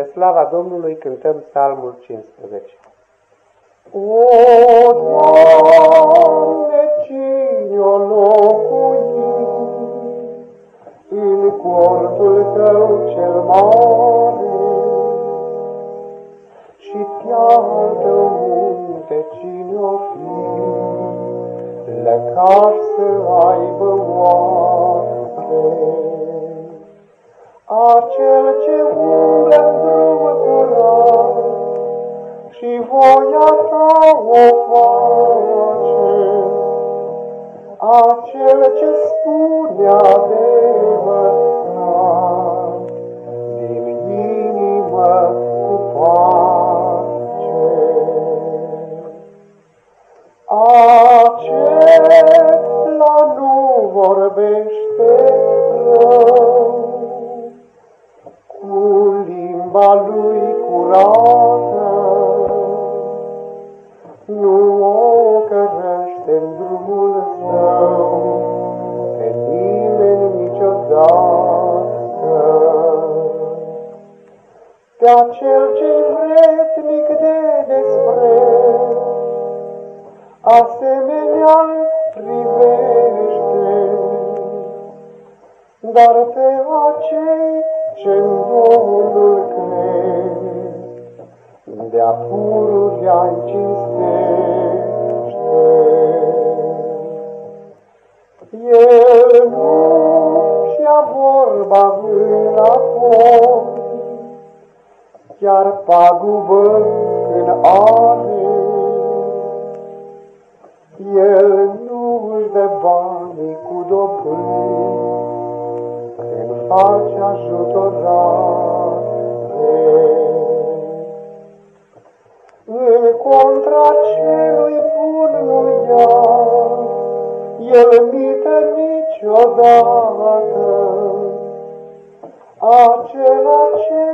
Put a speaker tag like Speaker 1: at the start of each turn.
Speaker 1: Spre slava Domnului cântăm psalmul 15.
Speaker 2: O, Doamne, cine-o locui în cortul Tău cel mare și piată munte cine-o fi, lăcaș să aibă oare. Acel ce umblă drumul curat și voia ta o face, acel ce spune adevărat, din inimă cu pace. Acela nu vorbește limba lui curată, nu o cărește în drumul său, pe nimeni niciodată. Pe acel ce vretnic de despreț, asemenea privește, dar pe acei ce-n Domnul crezi, de-a pururea-i cinstește. El nu și-a vorba înapoi, chiar pagubă când are. El nu își dă banii cu dobândi, face ajutorare. În contra celui bun nu ia, el mită niciodată. Acela ce